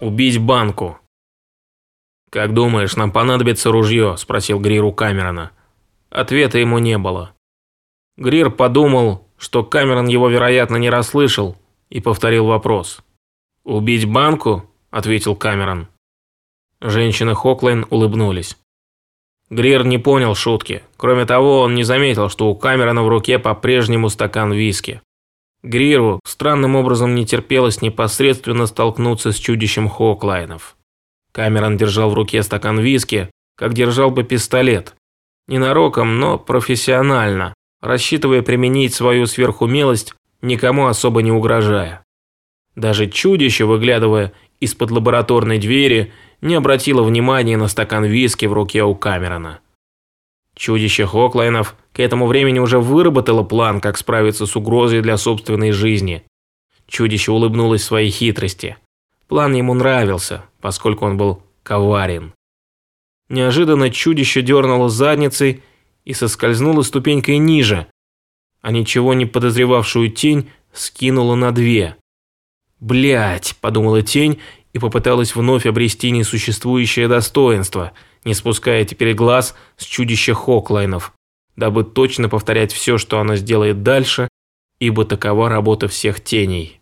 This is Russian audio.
Убить банку. «Как думаешь, нам понадобится ружье?» – спросил Грир у Камерона. Ответа ему не было. Грир подумал, что Камерон его, вероятно, не расслышал, и повторил вопрос. «Убить банку?» – ответил Камерон. Женщины Хоклайн улыбнулись. Грир не понял шутки. Кроме того, он не заметил, что у Камерона в руке по-прежнему стакан виски. Гриру странным образом не терпелось непосредственно столкнуться с чудищем Хоклайнов. Камерон держал в руке стакан виски, как держал бы пистолет. Ненароком, но профессионально, рассчитывая применить свою сверхумелость, никому особо не угрожая. Даже чудище, выглядывая из-под лабораторной двери, не обратило внимания на стакан виски в руке у Камерона. Чудище Хоклайнов к этому времени уже выработало план, как справиться с угрозой для собственной жизни. Чудище улыбнулось своей хитрости. План ему нравился, поскольку он был коварен. Неожиданно чудище дернуло задницей и соскользнуло ступенькой ниже, а ничего не подозревавшую тень скинула на две. Блять, подумала тень и попыталась вновь обрести несуществующее достоинство, не спуская теперь глаз с чудища Хоклайнов, дабы точно повторять все, что она сделает дальше, ибо такова работа всех теней.